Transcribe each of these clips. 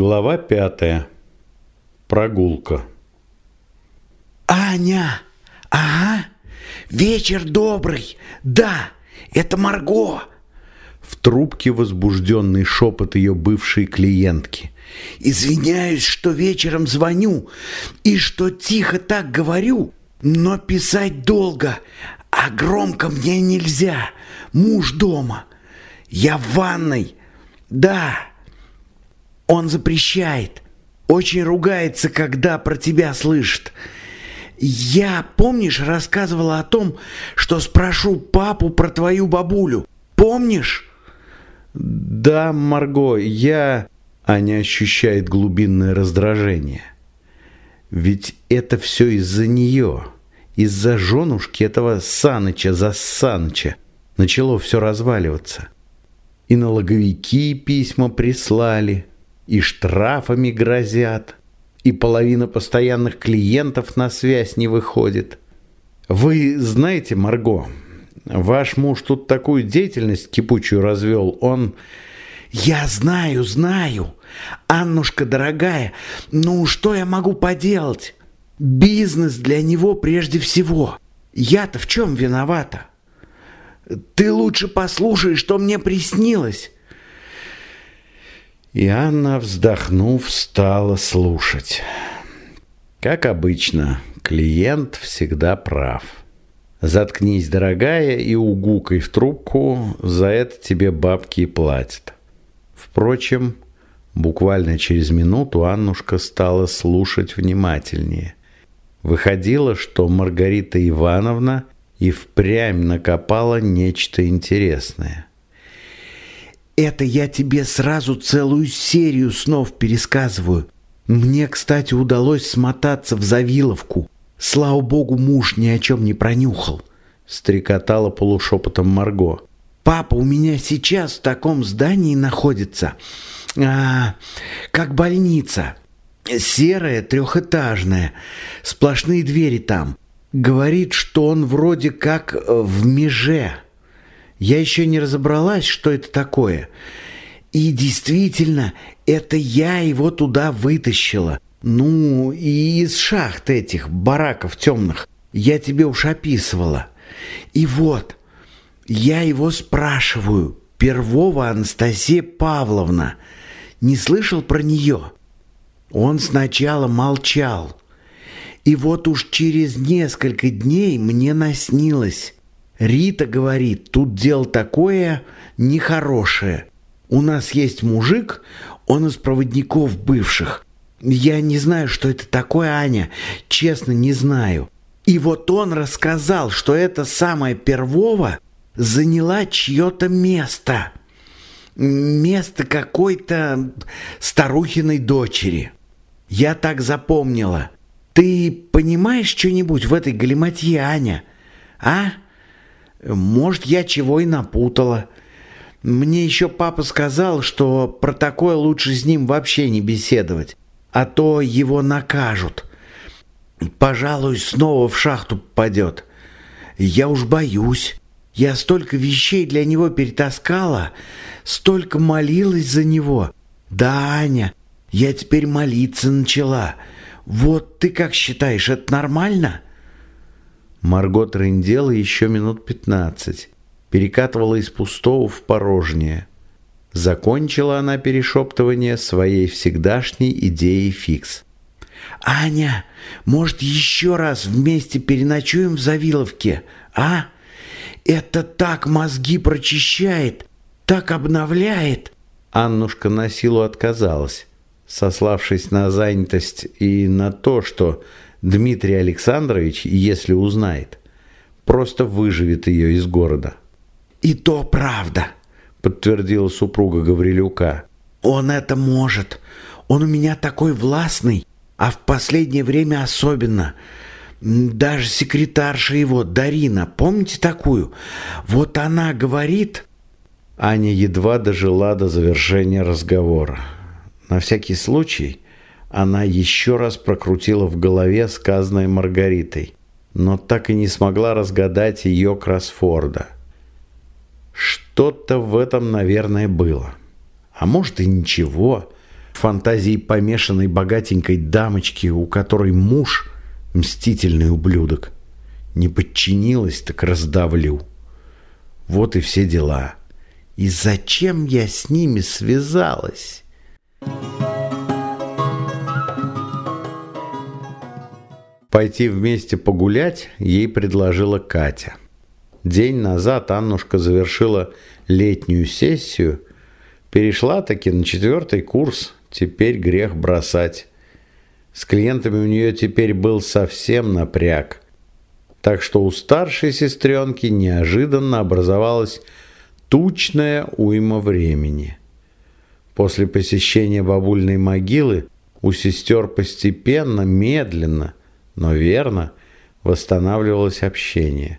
Глава пятая. Прогулка. Аня! Ага! Вечер добрый! Да, это Марго! В трубке возбужденный шепот ее бывшей клиентки. Извиняюсь, что вечером звоню и что тихо так говорю, но писать долго, а громко мне нельзя. Муж дома. Я в ванной. Да, он запрещает. Очень ругается, когда про тебя слышит. Я, помнишь, рассказывала о том, что спрошу папу про твою бабулю. Помнишь? Да, Марго, я... Аня ощущает глубинное раздражение. Ведь это все из-за нее. Из-за женушки этого Саныча за Саныча. Начало все разваливаться. И налоговики письма прислали, и штрафами грозят, и половина постоянных клиентов на связь не выходит. Вы знаете, Марго, ваш муж тут такую деятельность кипучую развел, он... Я знаю, знаю. Аннушка, дорогая, ну что я могу поделать? Бизнес для него прежде всего. Я-то в чем виновата? Ты лучше послушай, что мне приснилось. И Анна, вздохнув, стала слушать. Как обычно, клиент всегда прав. Заткнись, дорогая, и угукай в трубку, за это тебе бабки и платят. Впрочем, буквально через минуту Аннушка стала слушать внимательнее. Выходило, что Маргарита Ивановна и впрямь накопала нечто интересное. Это я тебе сразу целую серию снов пересказываю. Мне, кстати, удалось смотаться в Завиловку. Слава богу, муж ни о чем не пронюхал. Стрекотала полушепотом Марго. Папа у меня сейчас в таком здании находится, а, как больница. Серая, трехэтажная, сплошные двери там. Говорит, что он вроде как в меже. Я еще не разобралась, что это такое. И действительно, это я его туда вытащила. Ну, и из шахт этих, бараков темных. Я тебе уж описывала. И вот, я его спрашиваю, Первого Анастасия Павловна, не слышал про нее? Он сначала молчал. И вот уж через несколько дней мне наснилось. Рита говорит, тут дело такое нехорошее. У нас есть мужик, он из проводников бывших. Я не знаю, что это такое, Аня, честно не знаю. И вот он рассказал, что эта самая Первова заняла чье-то место. Место какой-то старухиной дочери. Я так запомнила. Ты понимаешь что-нибудь в этой галиматье, Аня? А? Может, я чего и напутала. Мне еще папа сказал, что про такое лучше с ним вообще не беседовать, а то его накажут. Пожалуй, снова в шахту попадет. Я уж боюсь. Я столько вещей для него перетаскала, столько молилась за него. Да, Аня, я теперь молиться начала. Вот ты как считаешь, это нормально?» Марго трындела еще минут пятнадцать, перекатывала из пустого в порожнее. Закончила она перешептывание своей всегдашней идеей фикс. «Аня, может, еще раз вместе переночуем в Завиловке, а? Это так мозги прочищает, так обновляет!» Аннушка на силу отказалась, сославшись на занятость и на то, что Дмитрий Александрович, если узнает, просто выживет ее из города. «И то правда», — подтвердила супруга Гаврилюка. «Он это может. Он у меня такой властный, а в последнее время особенно. Даже секретарша его, Дарина, помните такую? Вот она говорит...» Аня едва дожила до завершения разговора. На всякий случай она еще раз прокрутила в голове сказанное Маргаритой, но так и не смогла разгадать ее кроссфорда. Что-то в этом, наверное, было. А может и ничего. фантазии помешанной богатенькой дамочки, у которой муж – мстительный ублюдок. Не подчинилась, так раздавлю. Вот и все дела. И зачем я с ними связалась? Пойти вместе погулять ей предложила Катя. День назад Аннушка завершила летнюю сессию, перешла таки на четвертый курс, теперь грех бросать. С клиентами у нее теперь был совсем напряг. Так что у старшей сестренки неожиданно образовалась тучная уйма времени. После посещения бабульной могилы у сестер постепенно, медленно, но верно восстанавливалось общение.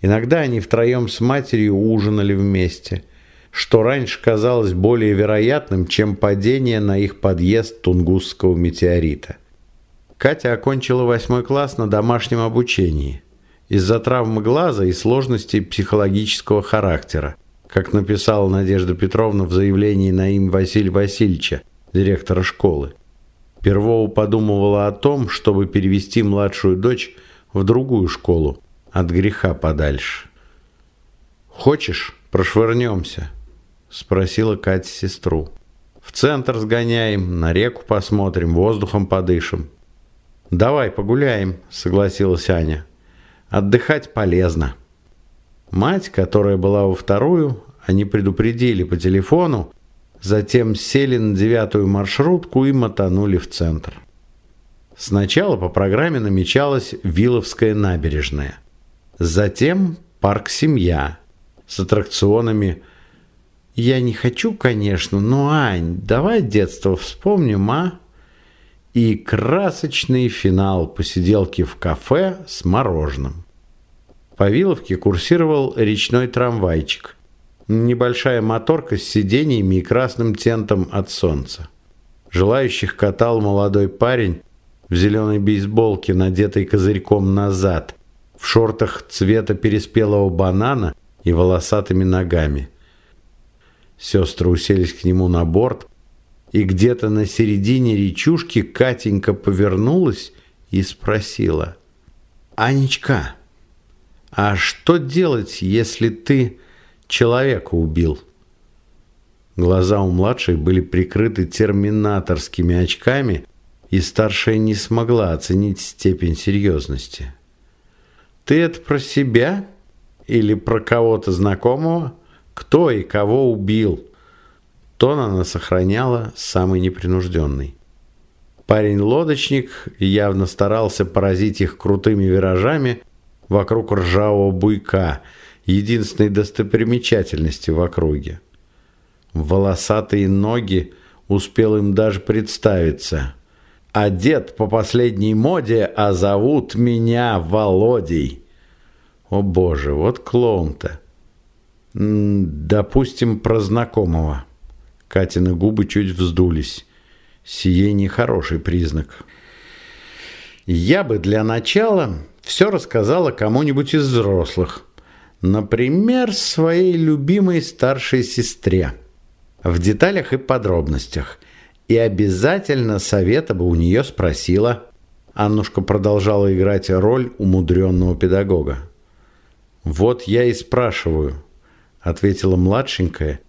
Иногда они втроем с матерью ужинали вместе, что раньше казалось более вероятным, чем падение на их подъезд Тунгусского метеорита. Катя окончила восьмой класс на домашнем обучении из-за травмы глаза и сложностей психологического характера, как написала Надежда Петровна в заявлении на имя Василия Васильевича, директора школы. Первого подумывала о том, чтобы перевести младшую дочь в другую школу, от греха подальше. «Хочешь, прошвырнемся?» – спросила Катя сестру. «В центр сгоняем, на реку посмотрим, воздухом подышим». «Давай погуляем», – согласилась Аня. «Отдыхать полезно». Мать, которая была во вторую, они предупредили по телефону, затем сели на девятую маршрутку и мотанули в центр. Сначала по программе намечалась Виловская набережная, затем парк «Семья» с аттракционами «Я не хочу, конечно, но, Ань, давай детство вспомним, а?» и красочный финал посиделки в кафе с мороженым. По Виловке курсировал речной трамвайчик. Небольшая моторка с сиденьями и красным тентом от солнца. Желающих катал молодой парень в зеленой бейсболке, надетой козырьком назад, в шортах цвета переспелого банана и волосатыми ногами. Сестры уселись к нему на борт, и где-то на середине речушки Катенька повернулась и спросила. «Анечка, а что делать, если ты человека убил?» Глаза у младшей были прикрыты терминаторскими очками, и старшая не смогла оценить степень серьезности. «Ты это про себя? Или про кого-то знакомого? Кто и кого убил?» Тон она сохраняла самый непринужденный. Парень-лодочник явно старался поразить их крутыми виражами вокруг ржавого буйка, единственной достопримечательности в округе. Волосатые ноги успел им даже представиться. Одет по последней моде, а зовут меня Володей. О боже, вот клоун-то. Допустим, про знакомого. Катины губы чуть вздулись. Сие нехороший признак. Я бы для начала все рассказала кому-нибудь из взрослых. Например, своей любимой старшей сестре. В деталях и подробностях. И обязательно совета бы у нее спросила. Аннушка продолжала играть роль умудренного педагога. «Вот я и спрашиваю», — ответила младшенькая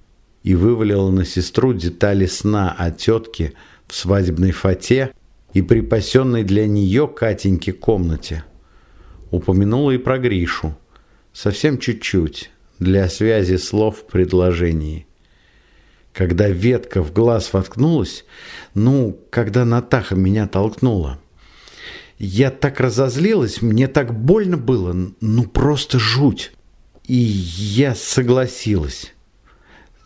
и вывалила на сестру детали сна о тетке в свадебной фате и припасенной для нее Катеньке комнате. Упомянула и про Гришу. Совсем чуть-чуть, для связи слов в предложении. Когда ветка в глаз воткнулась, ну, когда Натаха меня толкнула. Я так разозлилась, мне так больно было, ну просто жуть. И я согласилась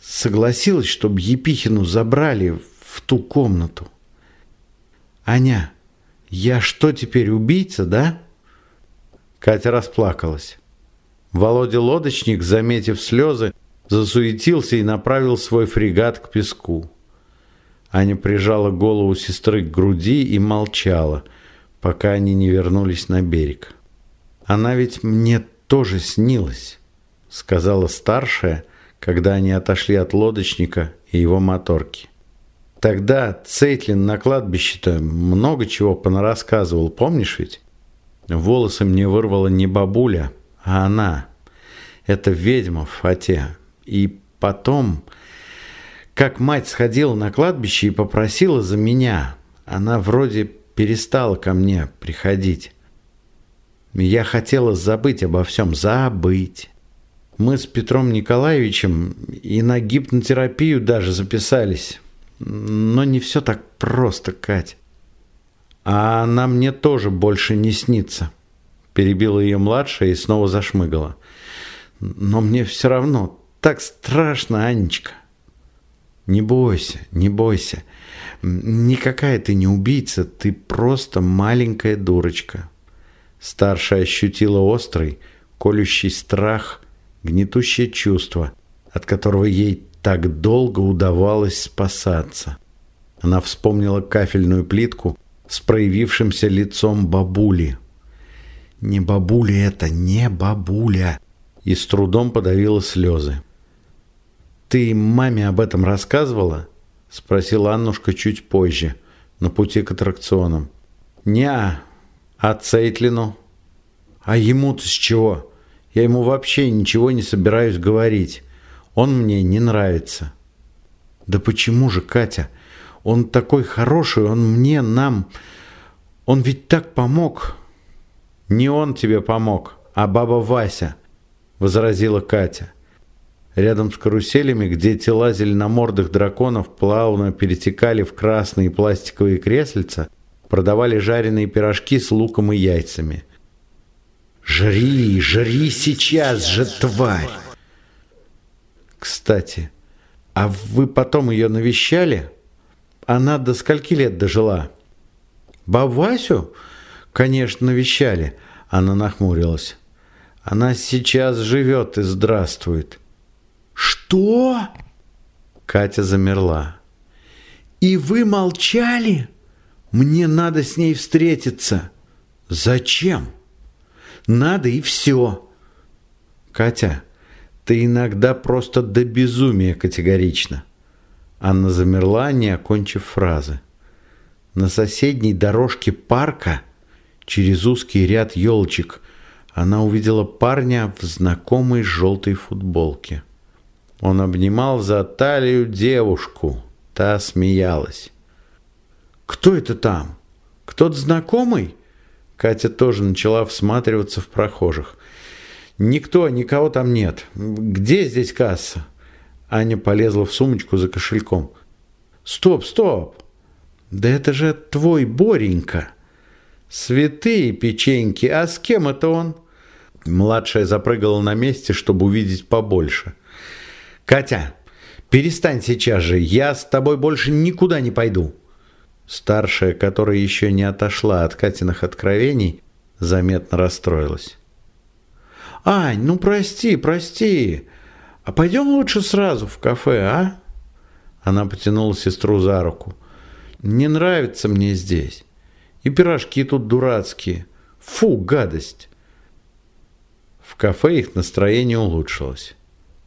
согласилась, чтобы Епихину забрали в ту комнату. «Аня, я что теперь, убийца, да?» Катя расплакалась. Володя-лодочник, заметив слезы, засуетился и направил свой фрегат к песку. Аня прижала голову сестры к груди и молчала, пока они не вернулись на берег. «Она ведь мне тоже снилась», — сказала старшая, когда они отошли от лодочника и его моторки. Тогда Цейтлин на кладбище-то много чего понарассказывал, помнишь ведь? Волосы мне вырвала не бабуля, а она. Это ведьма в фате. И потом, как мать сходила на кладбище и попросила за меня, она вроде перестала ко мне приходить. Я хотела забыть обо всем, забыть. Мы с Петром Николаевичем и на гипнотерапию даже записались. Но не все так просто, Кать. А она мне тоже больше не снится. Перебила ее младшая и снова зашмыгала. Но мне все равно так страшно, Анечка. Не бойся, не бойся. Никакая ты не убийца, ты просто маленькая дурочка. Старшая ощутила острый, колющий страх, гнетущее чувство, от которого ей так долго удавалось спасаться. Она вспомнила кафельную плитку с проявившимся лицом бабули. «Не бабуля это, не бабуля!» И с трудом подавила слезы. «Ты маме об этом рассказывала?» Спросила Аннушка чуть позже, на пути к аттракционам. «Не-а, а Цейтлину? А ему-то с чего? Я ему вообще ничего не собираюсь говорить. Он мне не нравится. Да почему же, Катя? Он такой хороший, он мне, нам... Он ведь так помог. Не он тебе помог, а баба Вася, возразила Катя. Рядом с каруселями, где тела зеленомордых драконов плавно перетекали в красные пластиковые кресельца, продавали жареные пирожки с луком и яйцами. «Жри, жри сейчас же, тварь!» «Кстати, а вы потом ее навещали? Она до скольки лет дожила?» «Бабу Васю?» «Конечно, навещали». Она нахмурилась. «Она сейчас живет и здравствует». «Что?» Катя замерла. «И вы молчали?» Мне надо с ней встретиться. Зачем? Надо и все. Катя, ты иногда просто до безумия категорична. Анна замерла, не окончив фразы. На соседней дорожке парка, через узкий ряд елочек, она увидела парня в знакомой желтой футболке. Он обнимал за талию девушку. Та смеялась. «Кто это там? Кто-то знакомый?» Катя тоже начала всматриваться в прохожих. «Никто, никого там нет. Где здесь касса?» Аня полезла в сумочку за кошельком. «Стоп, стоп! Да это же твой Боренька!» «Святые печеньки! А с кем это он?» Младшая запрыгала на месте, чтобы увидеть побольше. «Катя, перестань сейчас же, я с тобой больше никуда не пойду!» Старшая, которая еще не отошла от Катиных откровений, заметно расстроилась. «Ань, ну прости, прости. А пойдем лучше сразу в кафе, а?» Она потянула сестру за руку. «Не нравится мне здесь. И пирожки тут дурацкие. Фу, гадость!» В кафе их настроение улучшилось.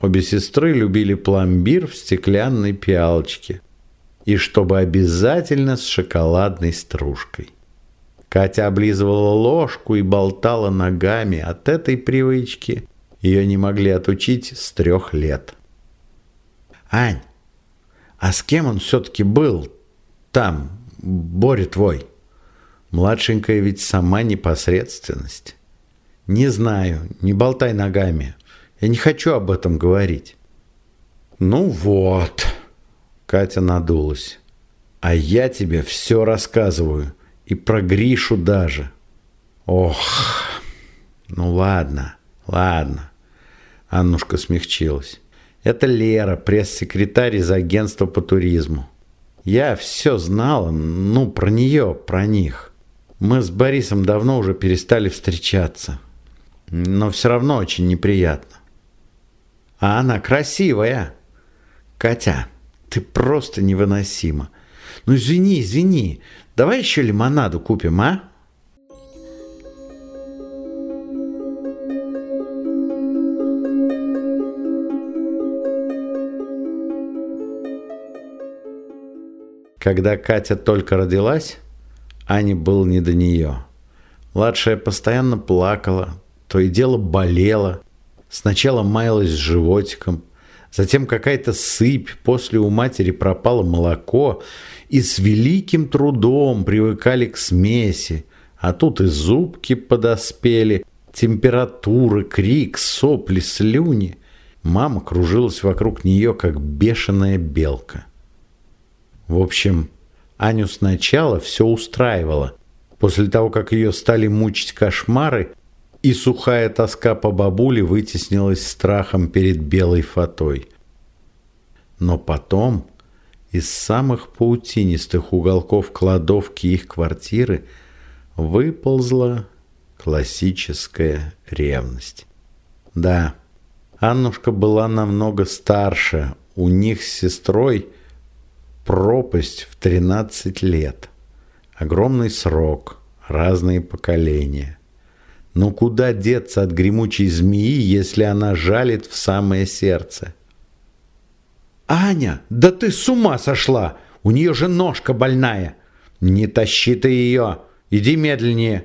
Обе сестры любили пломбир в стеклянной пиалочке – и чтобы обязательно с шоколадной стружкой. Катя облизывала ложку и болтала ногами. От этой привычки ее не могли отучить с трех лет. «Ань, а с кем он все-таки был там, Боря твой?» Младшенькая ведь сама непосредственность. «Не знаю, не болтай ногами. Я не хочу об этом говорить». «Ну вот», Катя надулась. «А я тебе все рассказываю. И про Гришу даже». «Ох, ну ладно, ладно». Аннушка смягчилась. «Это Лера, пресс-секретарь из агентства по туризму. Я все знала, ну, про нее, про них. Мы с Борисом давно уже перестали встречаться. Но все равно очень неприятно. А она красивая. Катя, ты просто невыносима. Ну извини, извини. Давай еще лимонаду купим, а? Когда Катя только родилась, Ане было не до нее. Младшая постоянно плакала, то и дело болела. Сначала маялась с животиком, затем какая-то сыпь, после у матери пропало молоко, и с великим трудом привыкали к смеси. А тут и зубки подоспели, температура, крик, сопли, слюни. Мама кружилась вокруг нее, как бешеная белка. В общем, Аню сначала все устраивало. После того, как ее стали мучить кошмары, и сухая тоска по бабуле вытеснилась страхом перед белой фатой. Но потом из самых паутинистых уголков кладовки их квартиры выползла классическая ревность. Да, Аннушка была намного старше, у них с сестрой – Пропасть в 13 лет. Огромный срок, разные поколения. Но куда деться от гремучей змеи, если она жалит в самое сердце? «Аня, да ты с ума сошла! У нее же ножка больная!» «Не тащи ты ее! Иди медленнее!»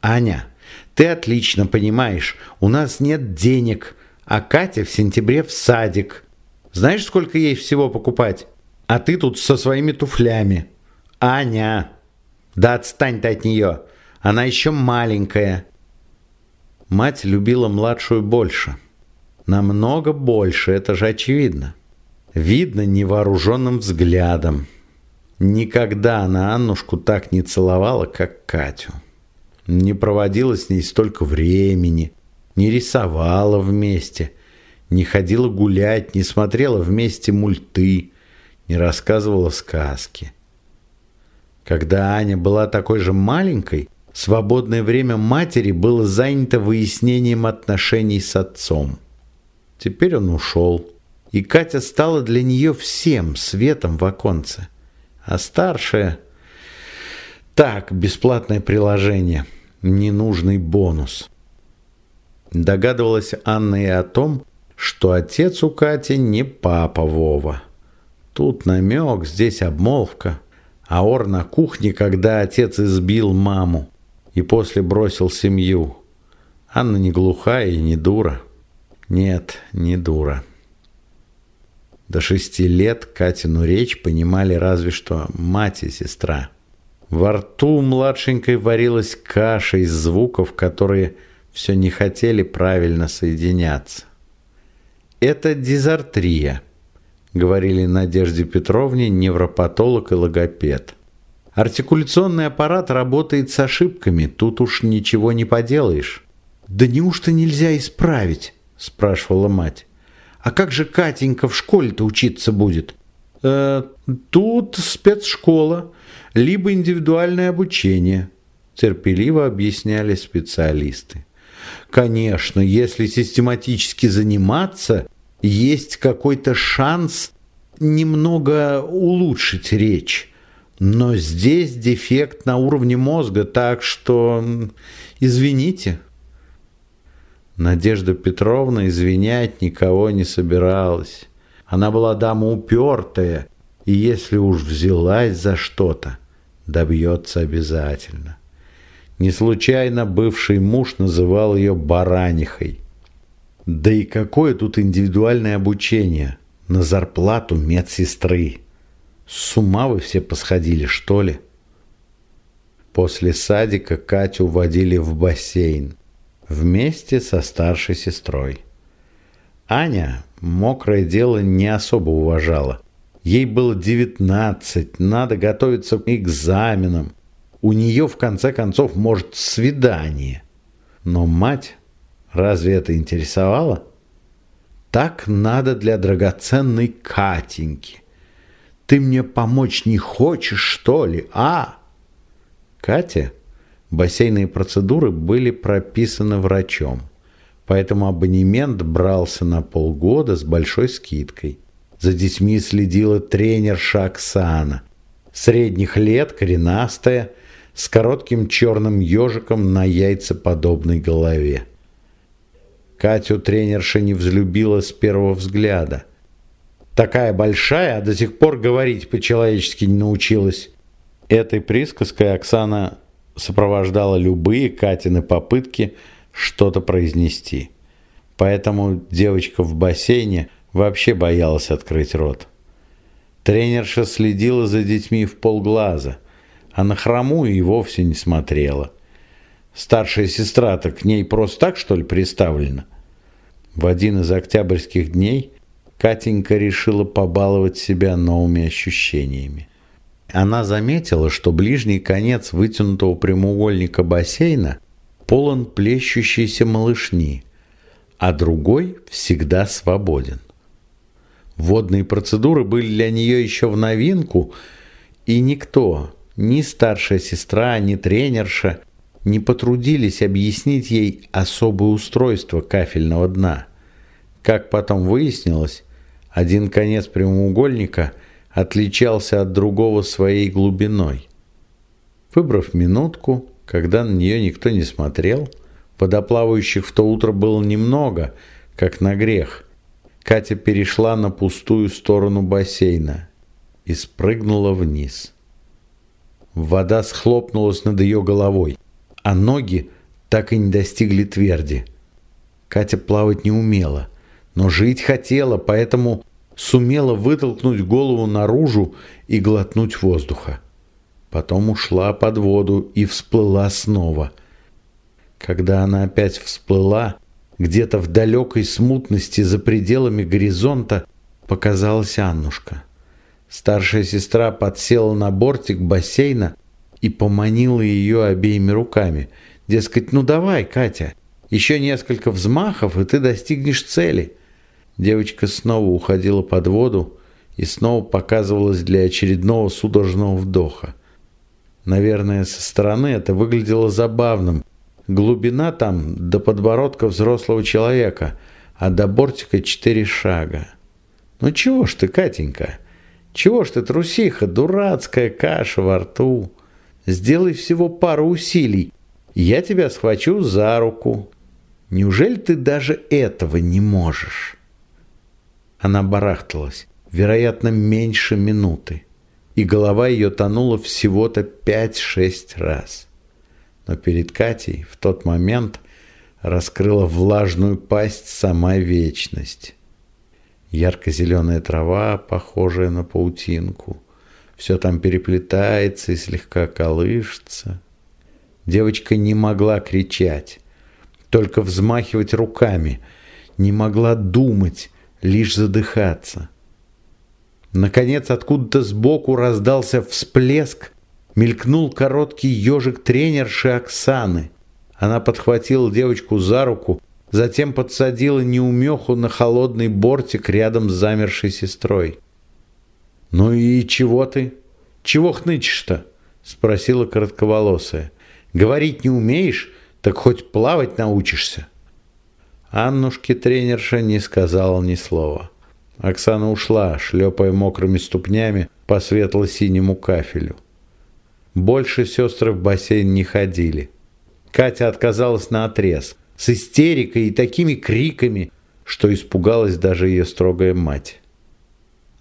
«Аня, ты отлично понимаешь, у нас нет денег, а Катя в сентябре в садик. Знаешь, сколько ей всего покупать?» А ты тут со своими туфлями. Аня! Да отстань ты от нее. Она еще маленькая. Мать любила младшую больше. Намного больше, это же очевидно. Видно невооруженным взглядом. Никогда она Аннушку так не целовала, как Катю. Не проводила с ней столько времени, не рисовала вместе, не ходила гулять, не смотрела вместе мульты, не рассказывала сказки. Когда Аня была такой же маленькой, свободное время матери было занято выяснением отношений с отцом. Теперь он ушел, и Катя стала для нее всем светом в оконце. А старшая... Так, бесплатное приложение, ненужный бонус. Догадывалась Анна и о том, что отец у Кати не папа Вова. Тут намек, здесь обмолвка. А Ор на кухне, когда отец избил маму и после бросил семью. Анна не глухая и не дура. Нет, не дура. До шести лет Катину речь понимали разве что мать и сестра. Во рту младшенькой варилась каша из звуков, которые все не хотели правильно соединяться. Это дизартрия – говорили Надежде Петровне невропатолог и логопед. Артикуляционный аппарат работает с ошибками, тут уж ничего не поделаешь. «Да неужто нельзя исправить?» – спрашивала мать. «А как же Катенька в школе-то учиться будет?» э, «Тут спецшкола, либо индивидуальное обучение», – терпеливо объясняли специалисты. Конечно, если систематически заниматься, есть какой-то шанс немного улучшить речь. Но здесь дефект на уровне мозга, так что извините. Надежда Петровна извинять никого не собиралась. Она была дама упертая, и если уж взялась за что-то, добьется обязательно. Не случайно бывший муж называл ее баранихой. Да и какое тут индивидуальное обучение на зарплату медсестры? С ума вы все посходили, что ли? После садика Катю водили в бассейн вместе со старшей сестрой. Аня мокрое дело не особо уважала. Ей было девятнадцать, надо готовиться к экзаменам. У нее, в конце концов, может, свидание. Но мать Разве это интересовало? Так надо для драгоценной Катеньки. Ты мне помочь не хочешь, что ли, а? Катя, бассейные процедуры были прописаны врачом, поэтому абонемент брался на полгода с большой скидкой. За детьми следила тренерша Оксана. Средних лет, коренастая, с коротким черным ежиком на яйцеподобной голове. Катю тренерша не взлюбила с первого взгляда. Такая большая, а до сих пор говорить по-человечески не научилась. Этой присказкой Оксана сопровождала любые Катины попытки что-то произнести. Поэтому девочка в бассейне вообще боялась открыть рот. Тренерша следила за детьми в полглаза, а на хромую и вовсе не смотрела. Старшая сестра-то к ней просто так, что ли, приставлена? В один из октябрьских дней Катенька решила побаловать себя новыми ощущениями. Она заметила, что ближний конец вытянутого прямоугольника бассейна полон плещущейся малышни, а другой всегда свободен. Водные процедуры были для нее еще в новинку, и никто, ни старшая сестра, ни тренерша, не потрудились объяснить ей особое устройство кафельного дна. Как потом выяснилось, один конец прямоугольника – отличался от другого своей глубиной. Выбрав минутку, когда на нее никто не смотрел, водоплавающих в то утро было немного, как на грех, Катя перешла на пустую сторону бассейна и спрыгнула вниз. Вода схлопнулась над ее головой, а ноги так и не достигли тверди. Катя плавать не умела, но жить хотела, поэтому сумела вытолкнуть голову наружу и глотнуть воздуха. Потом ушла под воду и всплыла снова. Когда она опять всплыла, где-то в далекой смутности за пределами горизонта показалась Аннушка. Старшая сестра подсела на бортик бассейна и поманила ее обеими руками. Дескать, ну давай, Катя, еще несколько взмахов, и ты достигнешь цели. Девочка снова уходила под воду и снова показывалась для очередного судорожного вдоха. Наверное, со стороны это выглядело забавным. Глубина там до подбородка взрослого человека, а до бортика четыре шага. Ну чего ж ты, Катенька? Чего ж ты, трусиха, дурацкая каша во рту? Сделай всего пару усилий, я тебя схвачу за руку. Неужели ты даже этого не можешь?» Она барахталась, вероятно, меньше минуты, и голова ее тонула всего-то 5-6 раз. Но перед Катей в тот момент раскрыла влажную пасть сама вечность. Ярко-зеленая трава, похожая на паутинку, все там переплетается и слегка колышется. Девочка не могла кричать, только взмахивать руками, не могла думать, лишь задыхаться. Наконец, откуда-то сбоку раздался всплеск, мелькнул короткий ежик тренерши Оксаны. Она подхватила девочку за руку, затем подсадила неумеху на холодный бортик рядом с замершей сестрой. «Ну и чего ты? Чего хнычешь-то?» — спросила коротковолосая. «Говорить не умеешь, так хоть плавать научишься». Аннушке тренерша не сказала ни слова. Оксана ушла, шлепая мокрыми ступнями по светло-синему кафелю. Больше сестры в бассейн не ходили. Катя отказалась на отрез, с истерикой и такими криками, что испугалась даже ее строгая мать.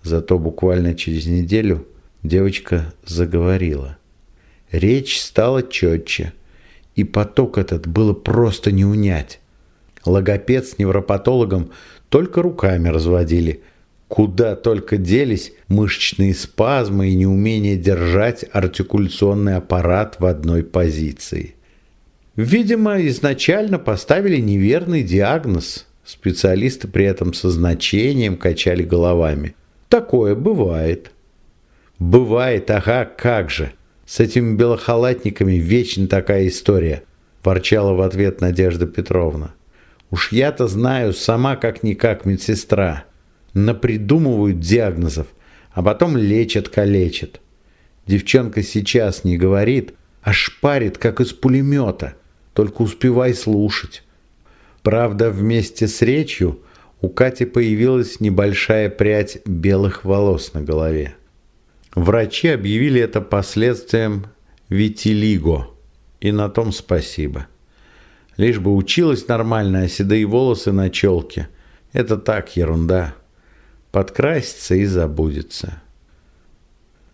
Зато буквально через неделю девочка заговорила. Речь стала четче, и поток этот было просто не унять. Логопед с невропатологом только руками разводили. Куда только делись мышечные спазмы и неумение держать артикуляционный аппарат в одной позиции. Видимо, изначально поставили неверный диагноз. Специалисты при этом со значением качали головами. Такое бывает. Бывает, ага, как же. С этими белохалатниками вечно такая история, ворчала в ответ Надежда Петровна. Уж я-то знаю сама как-никак медсестра. Напридумывают диагнозов, а потом лечат-калечат. Девчонка сейчас не говорит, а шпарит, как из пулемета. Только успевай слушать. Правда, вместе с речью у Кати появилась небольшая прядь белых волос на голове. Врачи объявили это последствием витилиго, и на том спасибо. Лишь бы училась нормально, а седые волосы на челке. Это так, ерунда. подкрасится и забудется.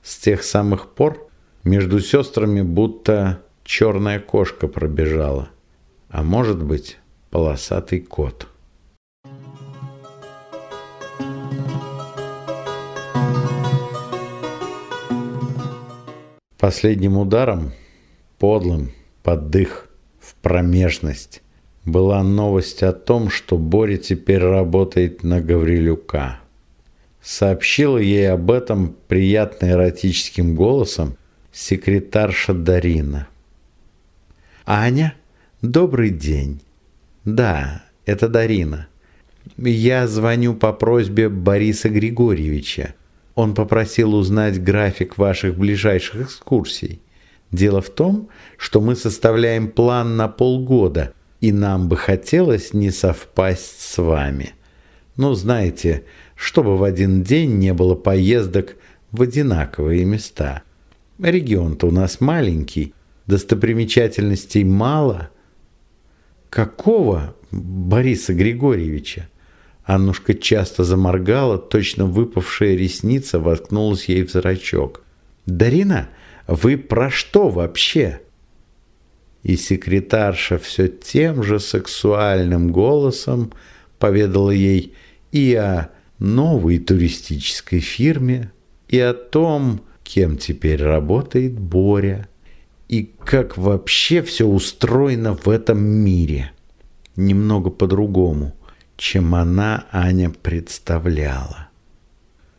С тех самых пор между сестрами будто черная кошка пробежала, а может быть полосатый кот. Последним ударом, подлым, под дых, в промежность, была новость о том, что Боря теперь работает на Гаврилюка. Сообщила ей об этом приятно эротическим голосом секретарша Дарина. «Аня, добрый день. Да, это Дарина. Я звоню по просьбе Бориса Григорьевича. Он попросил узнать график ваших ближайших экскурсий. Дело в том, что мы составляем план на полгода, и нам бы хотелось не совпасть с вами. Ну, знаете, чтобы в один день не было поездок в одинаковые места. Регион-то у нас маленький, достопримечательностей мало. Какого Бориса Григорьевича? Аннушка часто заморгала, точно выпавшая ресница воткнулась ей в зрачок. «Дарина, вы про что вообще?» И секретарша все тем же сексуальным голосом поведала ей и о новой туристической фирме, и о том, кем теперь работает Боря, и как вообще все устроено в этом мире. Немного по-другому – чем она, Аня, представляла.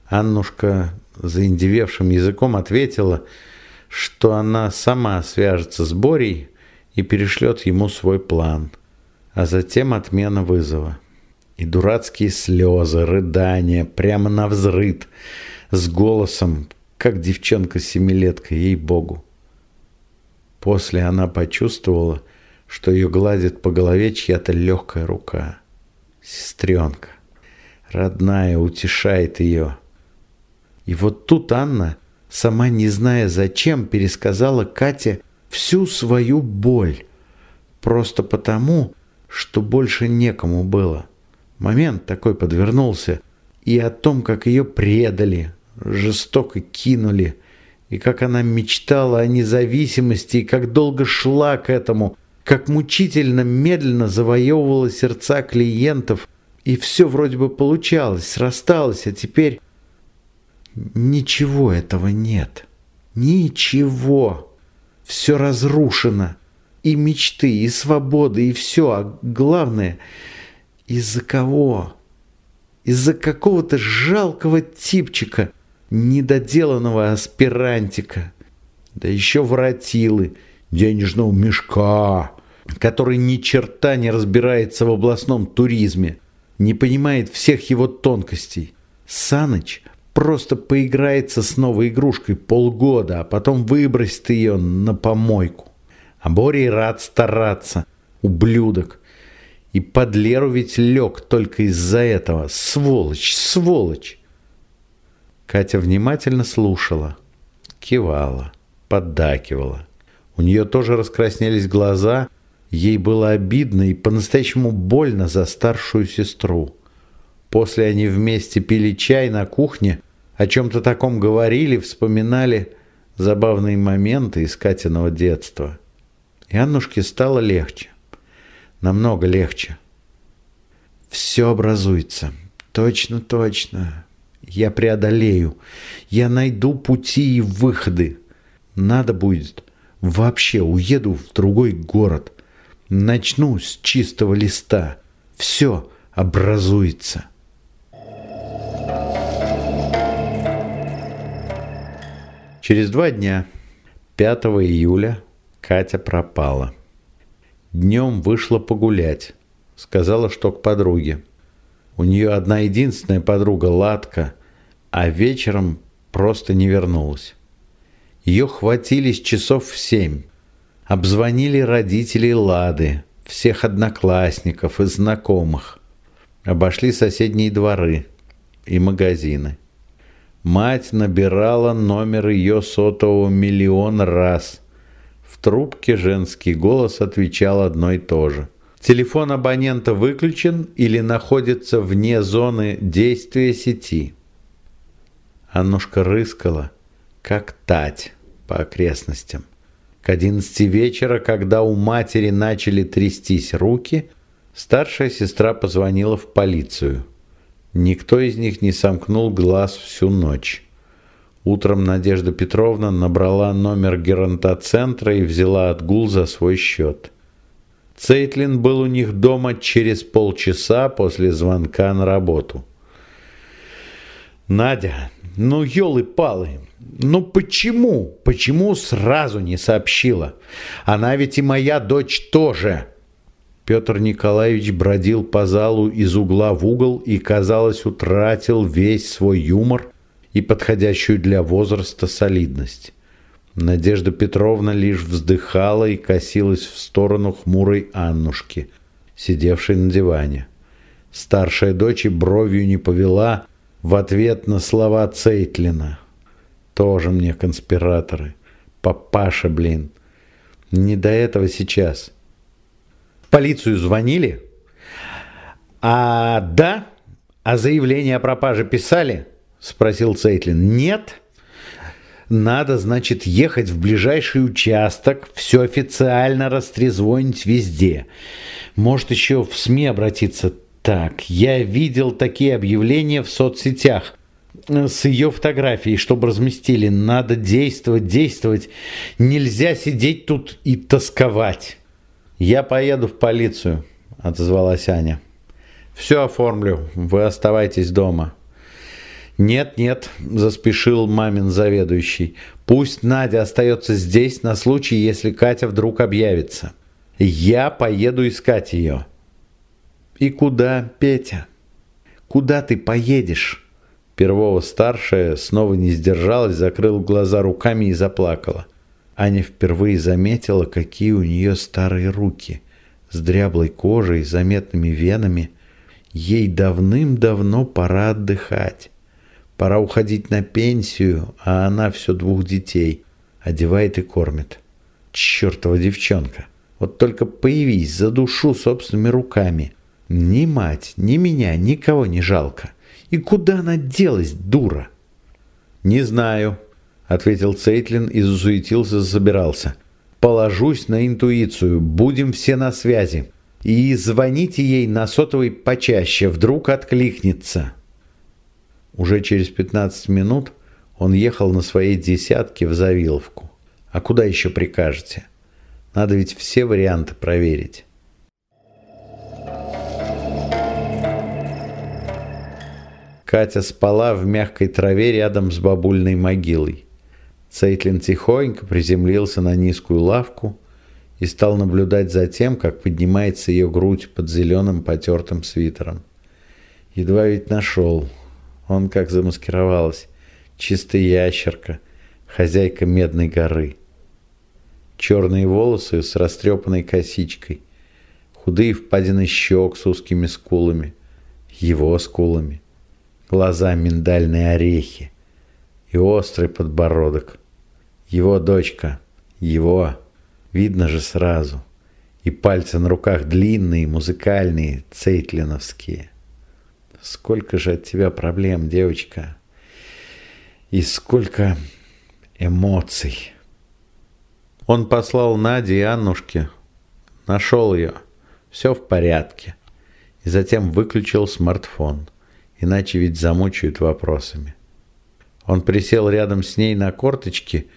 Аннушка заиндевевшим языком ответила, что она сама свяжется с Борей и перешлет ему свой план, а затем отмена вызова. И дурацкие слезы, рыдания, прямо на взрыд, с голосом, как девчонка-семилетка, ей-богу. После она почувствовала, что ее гладит по голове чья-то легкая рука – Сестренка, родная, утешает ее. И вот тут Анна, сама не зная зачем, пересказала Кате всю свою боль. Просто потому, что больше некому было. Момент такой подвернулся. И о том, как ее предали, жестоко кинули, и как она мечтала о независимости, и как долго шла к этому – как мучительно медленно завоевывала сердца клиентов, и все вроде бы получалось, срасталось, а теперь ничего этого нет. Ничего. Все разрушено. И мечты, и свободы, и все. А главное, из-за кого? Из-за какого-то жалкого типчика, недоделанного аспирантика. Да еще воротилы, денежного мешка который ни черта не разбирается в областном туризме, не понимает всех его тонкостей. Саныч просто поиграется с новой игрушкой полгода, а потом выбросит ее на помойку. А Боря рад стараться, ублюдок. И под Леру ведь лег только из-за этого. Сволочь, сволочь! Катя внимательно слушала, кивала, поддакивала. У нее тоже раскраснелись глаза – Ей было обидно и по-настоящему больно за старшую сестру. После они вместе пили чай на кухне, о чем-то таком говорили, вспоминали забавные моменты из Катиного детства. И Аннушке стало легче. Намного легче. Все образуется. Точно, точно. Я преодолею. Я найду пути и выходы. Надо будет. Вообще уеду в другой город – Начну с чистого листа. Все образуется. Через два дня, 5 июля, Катя пропала. Днем вышла погулять. Сказала, что к подруге. У нее одна единственная подруга Ладка, а вечером просто не вернулась. Ее хватились часов в семь. Обзвонили родителей Лады, всех одноклассников и знакомых. Обошли соседние дворы и магазины. Мать набирала номер ее сотового миллион раз. В трубке женский голос отвечал одно и то же. Телефон абонента выключен или находится вне зоны действия сети. Аннушка рыскала, как тать по окрестностям. К одиннадцати вечера, когда у матери начали трястись руки, старшая сестра позвонила в полицию. Никто из них не сомкнул глаз всю ночь. Утром Надежда Петровна набрала номер геронтоцентра и взяла отгул за свой счет. Цейтлин был у них дома через полчаса после звонка на работу. «Надя, ну елы-палы, ну почему, почему сразу не сообщила? Она ведь и моя дочь тоже!» Петр Николаевич бродил по залу из угла в угол и, казалось, утратил весь свой юмор и подходящую для возраста солидность. Надежда Петровна лишь вздыхала и косилась в сторону хмурой Аннушки, сидевшей на диване. Старшая дочь и бровью не повела в ответ на слова Цейтлина. Тоже мне конспираторы. Папаша, блин. Не до этого сейчас. В полицию звонили? А да? А заявление о пропаже писали? Спросил Цейтлин. Нет? Надо, значит, ехать в ближайший участок, все официально растрезвонить везде. Может, еще в СМИ обратиться. Так, я видел такие объявления в соцсетях э, с ее фотографией, чтобы разместили. Надо действовать, действовать. Нельзя сидеть тут и тосковать. Я поеду в полицию, отозвалась Аня. Все оформлю, вы оставайтесь дома. «Нет, нет», – заспешил мамин заведующий. «Пусть Надя остается здесь на случай, если Катя вдруг объявится. Я поеду искать ее». «И куда, Петя? Куда ты поедешь?» Первого-старшая снова не сдержалась, закрыл глаза руками и заплакала. Аня впервые заметила, какие у нее старые руки, с дряблой кожей, заметными венами. Ей давным-давно пора отдыхать. Пора уходить на пенсию, а она все двух детей. Одевает и кормит. Чертова девчонка. Вот только появись, за душу собственными руками. Ни мать, ни меня, никого не жалко. И куда она делась, дура? Не знаю, ответил Цейтлин и засуетился, забирался. Положусь на интуицию, будем все на связи. И звоните ей на сотовый почаще, вдруг откликнется. Уже через 15 минут он ехал на своей десятке в Завиловку. А куда еще прикажете? Надо ведь все варианты проверить. Катя спала в мягкой траве рядом с бабульной могилой. Цейтлин тихонько приземлился на низкую лавку и стал наблюдать за тем, как поднимается ее грудь под зеленым потертым свитером. Едва ведь нашел, он как замаскировалась. Чистая ящерка, хозяйка Медной горы. Черные волосы с растрепанной косичкой. Худые впадины щек с узкими скулами. Его скулами. Глаза миндальные орехи. И острый подбородок. Его дочка. Его. Видно же сразу. И пальцы на руках длинные, музыкальные, цейтлиновские. Сколько же от тебя проблем, девочка. И сколько эмоций. Он послал Наде и Аннушке. Нашел ее. Все в порядке. И затем выключил смартфон. Иначе ведь замучают вопросами. Он присел рядом с ней на корточки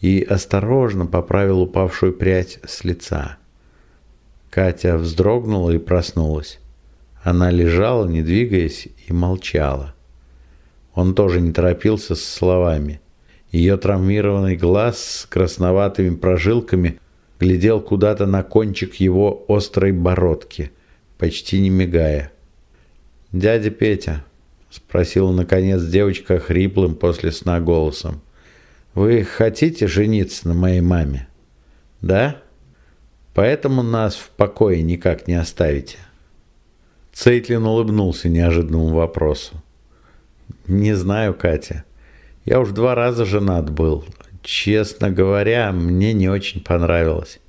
и осторожно поправил упавшую прядь с лица. Катя вздрогнула и проснулась. Она лежала, не двигаясь, и молчала. Он тоже не торопился с словами. Ее травмированный глаз с красноватыми прожилками глядел куда-то на кончик его острой бородки, почти не мигая. «Дядя Петя», — спросила наконец девочка хриплым после сна голосом, «вы хотите жениться на моей маме?» «Да? Поэтому нас в покое никак не оставите?» Цейтлин улыбнулся неожиданному вопросу. «Не знаю, Катя. Я уж два раза женат был. Честно говоря, мне не очень понравилось.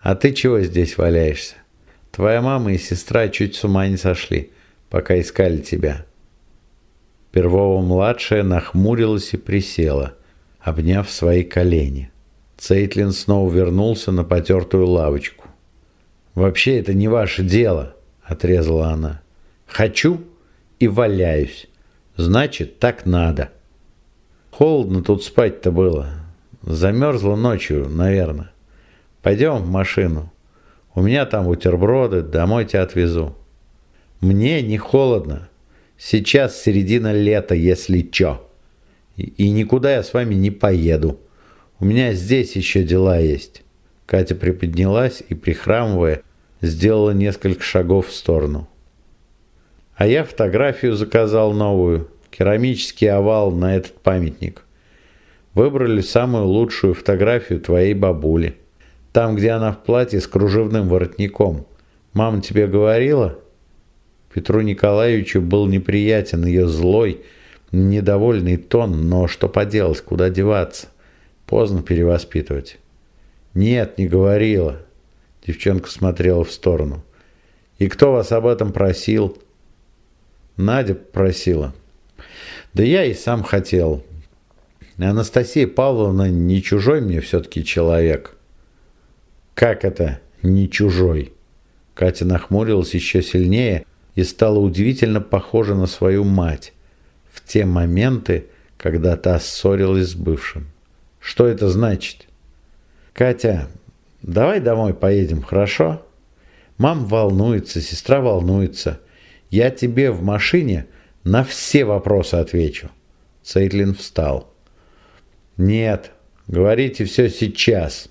А ты чего здесь валяешься? Твоя мама и сестра чуть с ума не сошли, пока искали тебя». Первого-младшая нахмурилась и присела, обняв свои колени. Цейтлин снова вернулся на потертую лавочку. «Вообще это не ваше дело», — отрезала она. «Хочу и валяюсь. Значит, так надо». Холодно тут спать-то было. Замерзла ночью, наверное. Пойдем в машину. У меня там бутерброды, домой тебя отвезу. Мне не холодно. Сейчас середина лета, если чё. И, никуда я с вами не поеду. У меня здесь еще дела есть. Катя приподнялась и, прихрамывая, сделала несколько шагов в сторону. А я фотографию заказал новую. Керамический овал на этот памятник. Выбрали самую лучшую фотографию твоей бабули. Там, где она в платье с кружевным воротником. Мама тебе говорила?» Петру Николаевичу был неприятен ее злой, недовольный тон, но что поделать, куда деваться? Поздно перевоспитывать. «Нет, не говорила». Девчонка смотрела в сторону. «И кто вас об этом просил?» «Надя просила». «Да я и сам хотел. Анастасия Павловна не чужой мне все-таки человек». «Как это не чужой?» Катя нахмурилась еще сильнее и стала удивительно похожа на свою мать в те моменты, когда та ссорилась с бывшим. «Что это значит?» «Катя, давай домой поедем, хорошо?» «Мам волнуется, сестра волнуется. Я тебе в машине на все вопросы отвечу». Цейтлин встал. «Нет, говорите все сейчас».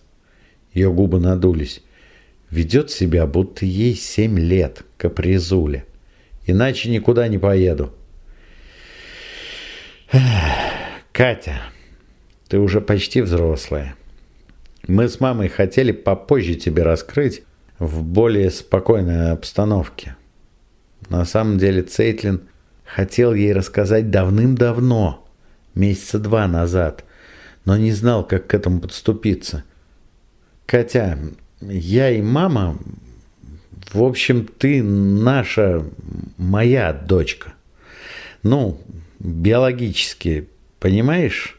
Ее губы надулись. Ведет себя, будто ей семь лет, капризуля. Иначе никуда не поеду. Катя, ты уже почти взрослая. Мы с мамой хотели попозже тебе раскрыть в более спокойной обстановке. На самом деле Цейтлин хотел ей рассказать давным-давно, месяца два назад, но не знал, как к этому подступиться – Катя, я и мама, в общем, ты наша, моя дочка. Ну, биологически, понимаешь?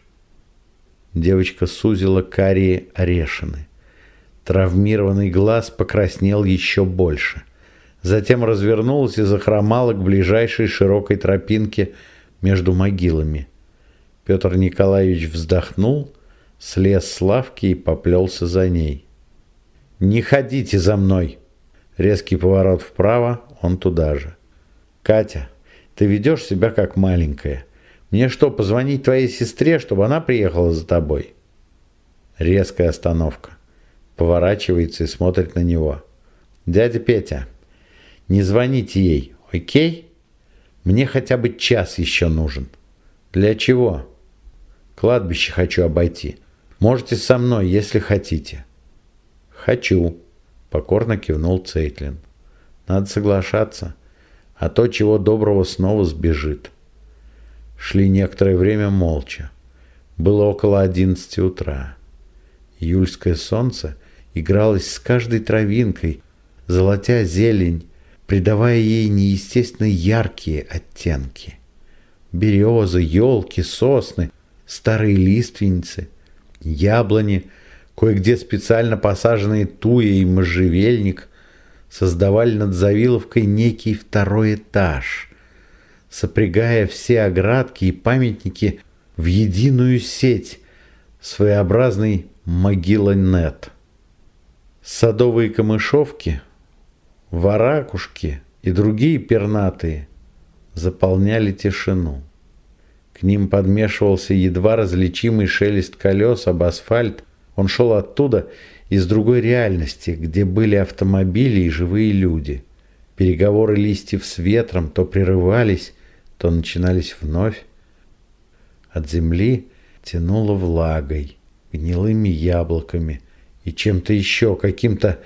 Девочка сузила карие орешины. Травмированный глаз покраснел еще больше. Затем развернулась и захромала к ближайшей широкой тропинке между могилами. Петр Николаевич вздохнул слез с лавки и поплелся за ней. «Не ходите за мной!» Резкий поворот вправо, он туда же. «Катя, ты ведешь себя как маленькая. Мне что, позвонить твоей сестре, чтобы она приехала за тобой?» Резкая остановка. Поворачивается и смотрит на него. «Дядя Петя, не звоните ей, окей? Мне хотя бы час еще нужен». «Для чего?» «Кладбище хочу обойти. Можете со мной, если хотите». «Хочу», – покорно кивнул Цейтлин. «Надо соглашаться, а то, чего доброго, снова сбежит». Шли некоторое время молча. Было около одиннадцати утра. Июльское солнце игралось с каждой травинкой, золотя зелень, придавая ей неестественно яркие оттенки. Березы, елки, сосны, старые лиственницы – Яблони, кое-где специально посаженные туя и можжевельник, создавали над Завиловкой некий второй этаж, сопрягая все оградки и памятники в единую сеть, своеобразный могила-нет. Садовые камышовки, варакушки и другие пернатые заполняли тишину. К ним подмешивался едва различимый шелест колес об асфальт. Он шел оттуда, из другой реальности, где были автомобили и живые люди. Переговоры листьев с ветром то прерывались, то начинались вновь. От земли тянуло влагой, гнилыми яблоками и чем-то еще, каким-то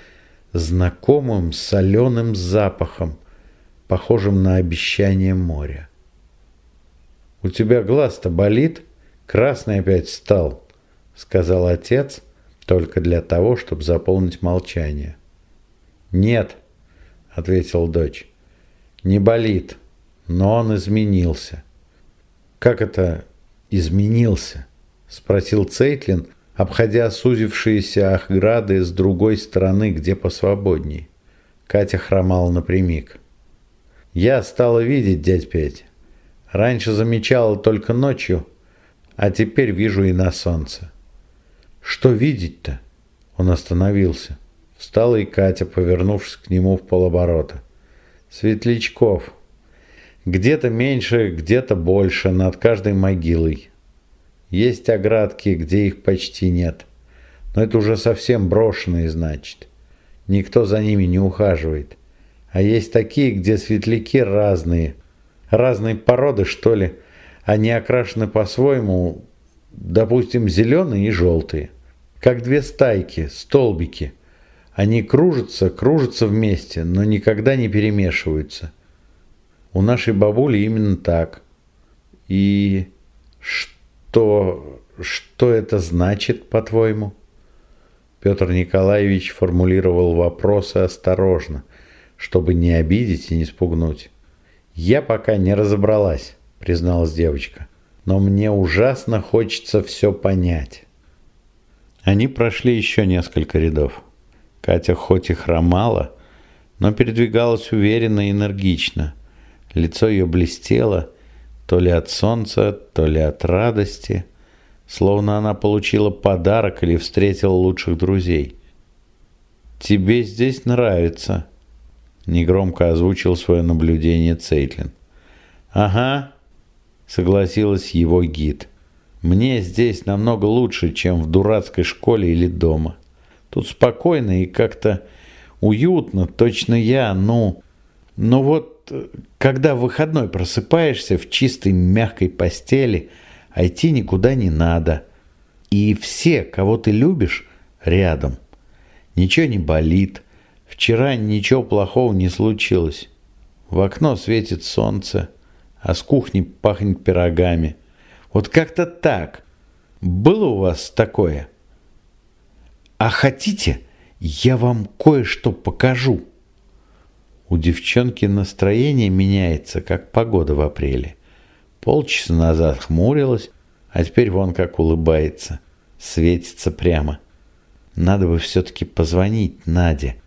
знакомым соленым запахом, похожим на обещание моря. «У тебя глаз-то болит? Красный опять стал», — сказал отец, только для того, чтобы заполнить молчание. «Нет, — ответил дочь. «Не болит, но он изменился». «Как это изменился?» — спросил Цейтлин, обходя сузившиеся ограды с другой стороны, где посвободней. Катя хромала напрямик. «Я стала видеть, дядь Петь. Раньше замечала только ночью, а теперь вижу и на солнце». «Что видеть-то?» Он остановился. Встала и Катя, повернувшись к нему в полоборота. «Светлячков. Где-то меньше, где-то больше, над каждой могилой. Есть оградки, где их почти нет. Но это уже совсем брошенные, значит. Никто за ними не ухаживает. А есть такие, где светляки разные. Разные породы, что ли. Они окрашены по-своему, допустим, зеленые и желтые. Как две стайки, столбики. Они кружатся, кружатся вместе, но никогда не перемешиваются. У нашей бабули именно так. И что? то что это значит, по-твоему? Петр Николаевич формулировал вопросы осторожно, чтобы не обидеть и не спугнуть. «Я пока не разобралась», — призналась девочка, «но мне ужасно хочется все понять». Они прошли еще несколько рядов. Катя хоть и хромала, но передвигалась уверенно и энергично. Лицо ее блестело, то ли от солнца, то ли от радости, словно она получила подарок или встретила лучших друзей. «Тебе здесь нравится», — негромко озвучил свое наблюдение Цейтлин. «Ага», — согласилась его гид. «Мне здесь намного лучше, чем в дурацкой школе или дома. Тут спокойно и как-то уютно, точно я, ну... Ну вот когда в выходной просыпаешься в чистой мягкой постели, а идти никуда не надо. И все, кого ты любишь, рядом. Ничего не болит. Вчера ничего плохого не случилось. В окно светит солнце, а с кухни пахнет пирогами. Вот как-то так. Было у вас такое? А хотите, я вам кое-что покажу? У девчонки настроение меняется, как погода в апреле. Полчаса назад хмурилась, а теперь вон как улыбается, светится прямо. Надо бы все-таки позвонить Наде.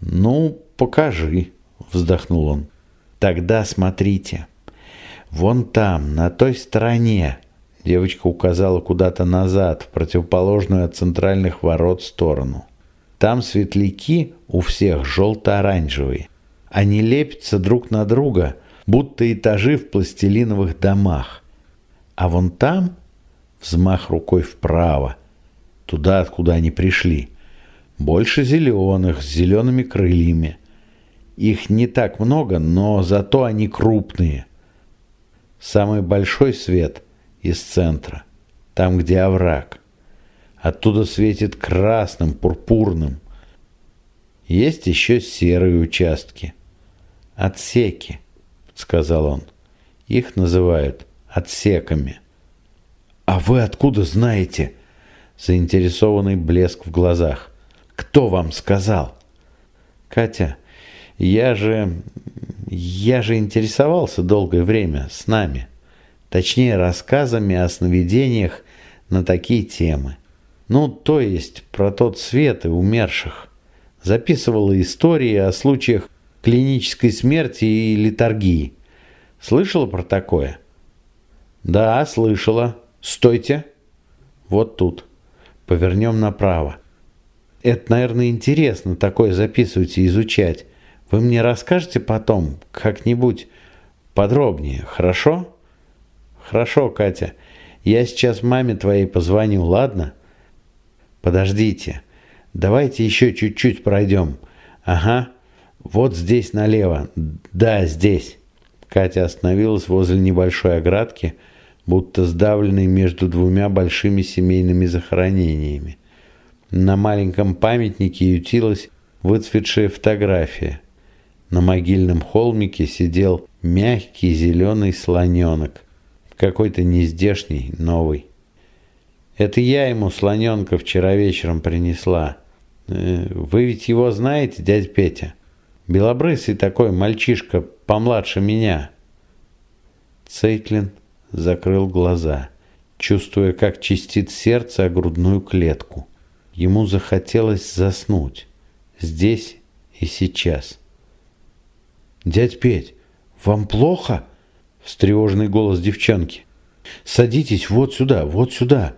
«Ну, покажи», — вздохнул он. «Тогда смотрите. Вон там, на той стороне». Девочка указала куда-то назад, в противоположную от центральных ворот сторону. Там светляки у всех желто-оранжевые. Они лепятся друг на друга, будто этажи в пластилиновых домах. А вон там, взмах рукой вправо, туда, откуда они пришли, больше зеленых, с зелеными крыльями. Их не так много, но зато они крупные. Самый большой свет из центра, там, где овраг – Оттуда светит красным, пурпурным. Есть еще серые участки. Отсеки, сказал он. Их называют отсеками. А вы откуда знаете? Заинтересованный блеск в глазах. Кто вам сказал? Катя, я же... Я же интересовался долгое время с нами. Точнее, рассказами о сновидениях на такие темы. Ну, то есть про тот свет и умерших. Записывала истории о случаях клинической смерти и литургии. Слышала про такое? Да, слышала. Стойте. Вот тут. Повернем направо. Это, наверное, интересно такое записывать и изучать. Вы мне расскажете потом как-нибудь подробнее, хорошо? Хорошо, Катя. Я сейчас маме твоей позвоню, ладно? Подождите. Давайте еще чуть-чуть пройдем. Ага. Вот здесь налево. Да, здесь. Катя остановилась возле небольшой оградки, будто сдавленной между двумя большими семейными захоронениями. На маленьком памятнике ютилась выцветшая фотография. На могильном холмике сидел мягкий зеленый слоненок, какой-то нездешний, новый. Это я ему слоненка вчера вечером принесла. Э, вы ведь его знаете, дядя Петя? Белобрысый такой мальчишка, помладше меня. Цейтлин закрыл глаза, чувствуя, как чистит сердце о грудную клетку. Ему захотелось заснуть. Здесь и сейчас. «Дядь Петь, вам плохо?» Встревоженный голос девчонки. «Садитесь вот сюда, вот сюда.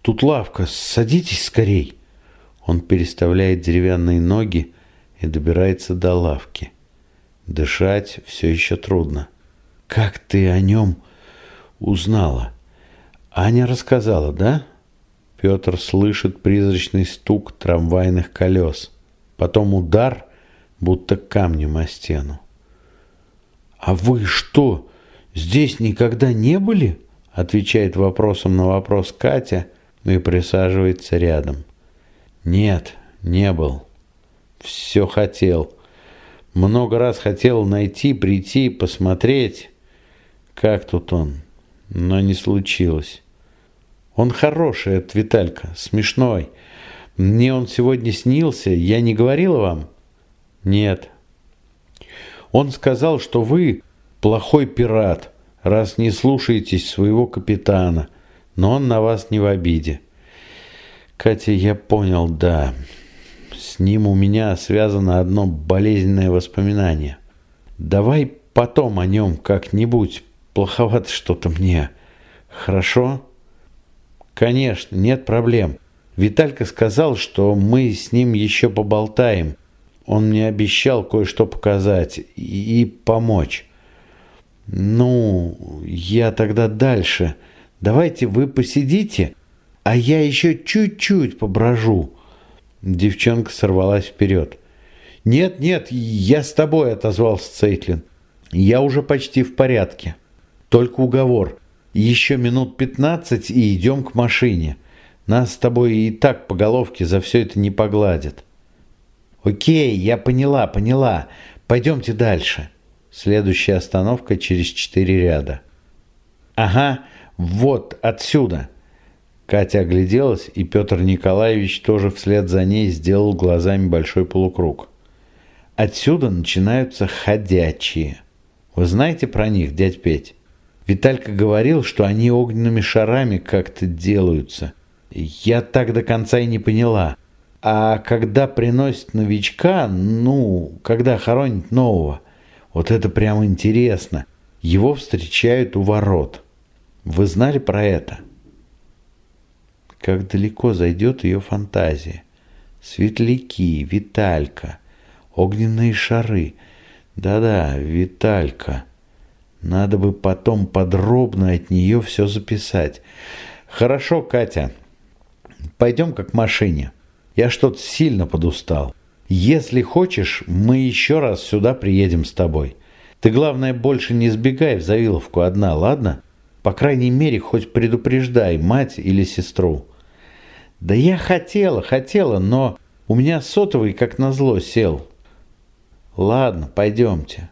Тут лавка, садитесь скорей». Он переставляет деревянные ноги и добирается до лавки. Дышать все еще трудно. «Как ты о нем узнала?» «Аня рассказала, да?» Петр слышит призрачный стук трамвайных колес. Потом удар, будто камнем о стену. «А вы что, здесь никогда не были?» Отвечает вопросом на вопрос Катя и присаживается рядом. «Нет, не был. Все хотел. Много раз хотел найти, прийти, посмотреть, как тут он, но не случилось. Он хороший, этот Виталька, смешной. Мне он сегодня снился, я не говорила вам?» «Нет». «Он сказал, что вы плохой пират, раз не слушаетесь своего капитана, но он на вас не в обиде». «Катя, я понял, да. С ним у меня связано одно болезненное воспоминание. Давай потом о нем как-нибудь, плоховато что-то мне. Хорошо?» «Конечно, нет проблем. Виталька сказал, что мы с ним еще поболтаем. Он мне обещал кое-что показать и, помочь. Ну, я тогда дальше. Давайте вы посидите, а я еще чуть-чуть поброжу. Девчонка сорвалась вперед. «Нет, нет, я с тобой», — отозвался Цейтлин. «Я уже почти в порядке. Только уговор. Еще минут пятнадцать и идем к машине. Нас с тобой и так по головке за все это не погладят». «Окей, я поняла, поняла. Пойдемте дальше». Следующая остановка через четыре ряда. «Ага, вот отсюда». Катя огляделась, и Петр Николаевич тоже вслед за ней сделал глазами большой полукруг. Отсюда начинаются ходячие. Вы знаете про них, дядь Петь? Виталька говорил, что они огненными шарами как-то делаются. Я так до конца и не поняла. А когда приносят новичка, ну, когда хоронят нового, вот это прям интересно. Его встречают у ворот. Вы знали про это? Как далеко зайдет ее фантазия. Светляки, Виталька, огненные шары. Да-да, Виталька. Надо бы потом подробно от нее все записать. Хорошо, Катя. Пойдем как к машине. Я что-то сильно подустал. Если хочешь, мы еще раз сюда приедем с тобой. Ты, главное, больше не сбегай в Завиловку одна, ладно? По крайней мере, хоть предупреждай мать или сестру. Да я хотела, хотела, но у меня сотовый как назло сел. Ладно, пойдемте.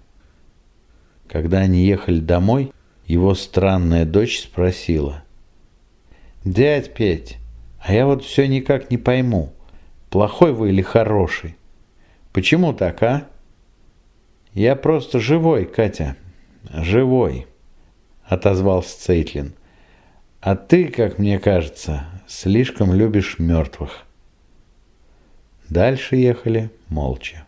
Когда они ехали домой, его странная дочь спросила. «Дядь Петь, а я вот все никак не пойму, плохой вы или хороший? Почему так, а? Я просто живой, Катя, живой, отозвался Цейтлин. А ты, как мне кажется, слишком любишь мертвых. Дальше ехали молча.